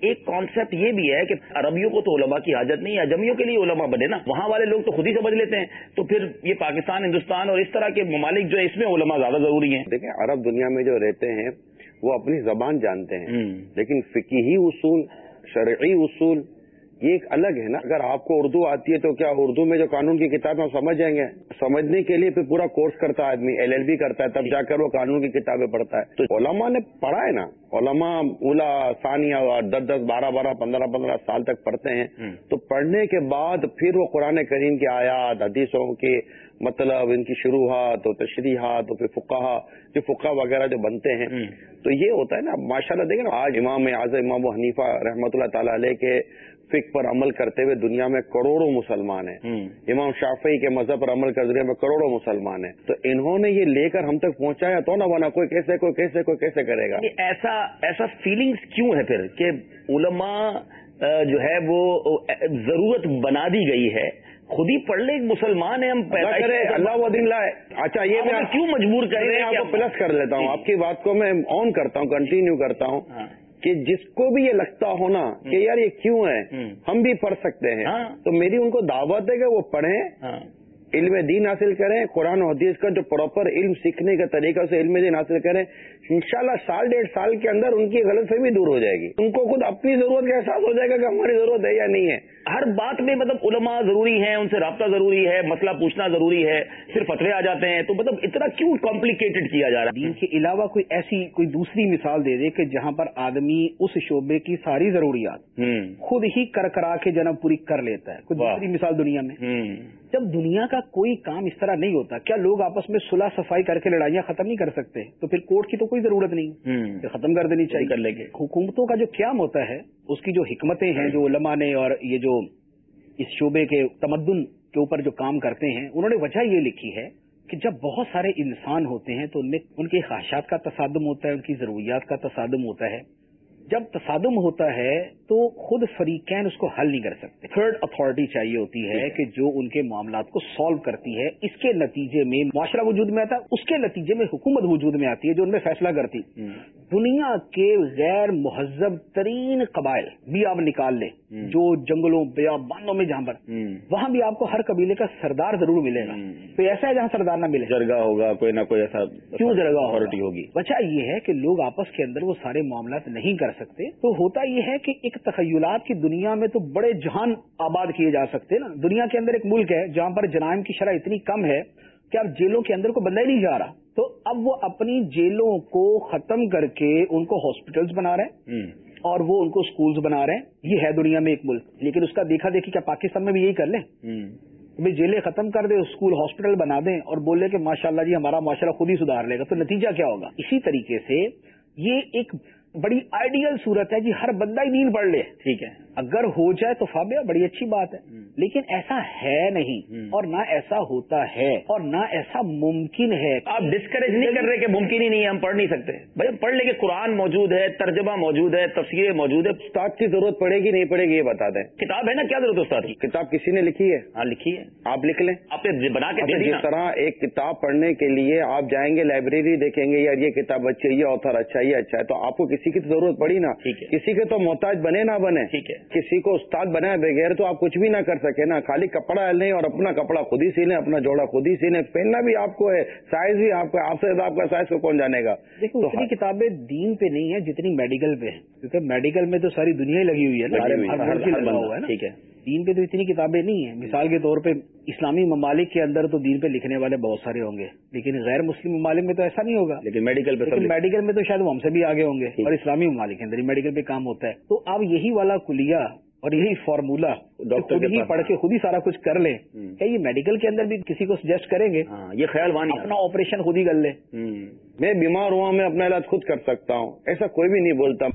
ایک کانسیپٹ یہ بھی ہے کہ عربیوں کو تو علماء کی حاجت نہیں اجمیوں کے لیے علماء بنے نا۔ وہاں والے لوگ تو خود ہی سمجھ لیتے ہیں۔ تو پھر یہ پاکستان ہندوستان اور اس طرح کے ممالک جو ہے اس میں علماء زیادہ ضروری ہیں۔ دیکھیں عرب دنیا میں جو رہتے ہیں وہ اپنی زبان جانتے ہیں۔ لیکن فقہی اصول شرعی اصول یہ ایک الگ ہے نا۔ اگر آپ کو اردو آتی ہے تو کیا اردو میں جو قانون کی کتابیں سمجھ جائیں گے۔ سمجھنے کے لیے پھر پورا کورس کرتا ہے آدمی ایل ایل بی کرتا ہے تب جا کر وہ قانون کی کتابیں پڑھتا ہے۔ تو علماء نے پڑھا ہے نا۔ علماء اولا ثانیہ دس دس بارہ بارہ پندرہ پندرہ سال تک پڑھتے ہیں۔ تو پڑھنے کے بعد پھر وہ قرآن کریم کی آیات حدیثوں کے مطلب ان کی شروحات اور تشریحات اور پھر فقہ جو فقہ وغیرہ جو بنتے ہیں۔ تو یہ ہوتا ہے نا ماشاء اللہ دیکھیں نا آج امام اعظم امام و حنیفہ رحمۃ اللہ تعالی علیہ کے فک پر عمل کرتے ہوئے دنیا میں کروڑوں مسلمان ہیں۔ امام شافعی کے مذہب پر عمل کرتے میں کروڑوں مسلمان ہیں۔ تو انہوں نے یہ لے کر ہم تک پہنچایا تو نہ بنا کوئی کیسے کوئی کیسے کوئی کیسے کرے گا؟ ایسا ایسا فیلنگز کیوں ہے پھر کہ علماء جو ہے وہ ضرورت بنا دی گئی ہے۔ خود ہی پڑھ لے مسلمان ہیں ہم پیدا کرے اللہ دن لائے۔ اچھا یہ میں کیوں مجبور کر رہے ہیں پلس کر لیتا ہوں۔ آپ کی بات کو میں آن کرتا ہوں کنٹینیو کرتا ہوں۔ ہاں۔ کہ جس کو بھی یہ لگتا ہو نا کہ یار یہ کیوں ہے؟ ہم بھی پڑھ سکتے ہیں۔ ہاں۔ تو میری ان کو دعوت ہے کہ وہ پڑھیں۔ ہاں۔ علم دین حاصل کریں قرآن و حدیث کا جو پراپر علم سیکھنے کا طریقہ سے علم دین حاصل کریں انشاءاللہ سال ڈیڑھ سال کے اندر ان کی غلط فہمی دور ہو جائے گی۔ ان کو خود اپنی ضرورت کا احساس ہو جائے گا کہ ہماری ضرورت ہے یا نہیں ہے۔ ہر بات میں مطلب علماء ضروری ہے ان سے رابطہ ضروری ہے مسئلہ پوچھنا ضروری ہے صرف فتوے آ جاتے ہیں تو مطلب اتنا کیوں کمپلیکیٹڈ کیا جا رہا ہے؟ دین کے علاوہ کوئی ایسی کوئی دوسری مثال دے دے کہ جہاں پر آدمی اس شعبے کی ساری ضروریات خود ہی کر کرا کے جنم پوری کر لیتا ہے کوئی دوسری مثال دنیا میں۔ جب دنیا کا کوئی کام اس طرح نہیں ہوتا کیا لوگ آپس میں صلح صفائی کر کے لڑائیاں ختم نہیں کر سکتے؟ تو پھر کورٹ کی تو کوئی ضرورت نہیں۔ ختم کر دینی چاہیے کر لیں گے۔ حکومتوں کا جو قیام ہوتا ہے اس کی جو حکمتیں ہیں جو علماء نے اور یہ جو اس شعبے کے تمدن کے اوپر جو کام کرتے ہیں، انہوں نے وجہ یہ لکھی ہے کہ جب بہت سارے انسان ہوتے ہیں تو ان میں، ان کے خواہشات کا تصادم ہوتا ہے، ان کی ضروریات کا تصادم ہوتا ہے۔ جب تصادم ہوتا ہے تو خود فریقین اس کو حل نہیں کر سکتے۔ تھرڈ اتارٹی چاہیے ہوتی ہے کہ جو ان کے معاملات کو سالو کرتی ہے، اس کے نتیجے میں معاشرہ وجود میں آتا ہے، اس کے نتیجے میں حکومت وجود میں آتی ہے جو ان میں فیصلہ کرتی۔ دنیا کے غیر مہذب ترین قبائل بھی آپ نکال لیں جو جنگلوں بیابانوں میں جہاں پر وہاں بھی آپ کو ہر قبیلے کا سردار ضرور ملے گا۔ تو ایسا ہے جہاں سردار نہ ملے؟ جرگا ہوگا کوئی نہ کوئی ایسا کیوں جرگا اتارٹی ہوگی۔ وجہ یہ ہے کہ لوگ آپس کے اندر وہ سارے معاملات نہیں کر سکتے۔ تو ہوتا یہ ہے کہ ایک تخیلات کی دنیا میں تو بڑے جہان آباد کیے جا سکتے نا۔ دنیا کے اندر ایک ملک ہے جہاں پر جرائم کی شرح اتنی کم ہے کہ اب جیلوں کے اندر کو بندہ ہی نہیں جا رہا۔ تو اب وہ اپنی جیلوں کو ختم کر کے ان کو ہاسپٹلس بنا رہے ہیں اور وہ ان کو اسکولس بنا رہے ہیں۔ یہ ہے دنیا میں ایک ملک۔ لیکن اس کا دیکھا دیکھی کیا پاکستان میں بھی یہی کر لیں۔ بھائی جیلیں ختم کر دیں اسکول ہاسپٹل بنا دیں اور بولے کہ ماشاء اللہ جی ہمارا معاشرہ خود ہی سدھار لے گا۔ تو نتیجہ کیا ہوگا؟ اسی طریقے سے یہ ایک بڑی آئیڈیل صورت ہے جی ہر بندہ ہی نیند پڑھ لے۔ ٹھیک ہے۔ اگر ہو جائے تو فابیا بڑی اچھی بات ہے۔ لیکن ایسا ہے نہیں اور نہ ایسا ہوتا ہے اور نہ ایسا ممکن ہے۔ آپ ڈسکریج نہیں کر رہے کہ ممکن ہی نہیں ہے ہم پڑھ نہیں سکتے۔ بھائی پڑھ لیں گے قرآن موجود ہے ترجمہ موجود ہے تصویریں موجود ہے۔ استاد کی ضرورت پڑے گی نہیں پڑے گی یہ بتا دیں۔ کتاب ہے نا کیا ضرورت استاد کی؟ کتاب کسی نے لکھی ہے؟ ہاں لکھی ہے۔ آپ لکھ لیں۔ آپ نے بنا کے جس طرح ایک کتاب پڑھنے کے لیے آپ جائیں گے لائبریری دیکھیں گے یار یہ کتاب اچھی یہ آتھر اچھا یہ اچھا ہے تو آپ کو کسی کی ضرورت پڑی نا۔ کسی کے تو محتاج بنے نہ بنے۔ ٹھیک ہے۔ کسی کو استاد بنائے بغیر تو آپ کچھ بھی نہ کر سکے نا خالی کپڑا لیں اور اپنا کپڑا خود ہی سی لیں اپنا جوڑا خود ہی سی لیں۔ پہننا بھی آپ کو ہے سائز بھی آپ کو آپ سے آپ کا سائز کو کون جانے گا؟ دیکھو اتنی کتابیں دین پہ نہیں ہے جتنی میڈیکل پہ ہیں۔ کیونکہ میڈیکل میں تو ساری دنیا ہی لگی ہوئی ہے ٹھیک ہے۔ دین پہ تو اتنی کتابیں نہیں ہیں۔ مثال کے طور پہ اسلامی ممالک کے اندر تو دین پہ لکھنے والے بہت سارے ہوں گے لیکن غیر مسلم ممالک میں تو ایسا نہیں ہوگا۔ لیکن میڈیکل پہ میڈیکل میں تو شاید وہ ہم سے بھی آگے ہوں گے اور اسلامی ممالک کے اندر میڈیکل پہ کام ہوتا ہے۔ تو اب یہی والا کلیا اور یہی فارمولا خود ہی پڑھ کے خود ہی سارا کچھ کر لیں کیا یہ میڈیکل کے اندر بھی کسی کو سجیسٹ کریں گے؟ ہاں، یہ خیال وانی اپنا آپریشن خود ہی کر لیں۔ میں بیمار ہوا میں اپنا علاج خود کر سکتا ہوں۔ ایسا کوئی بھی نہیں بولتا۔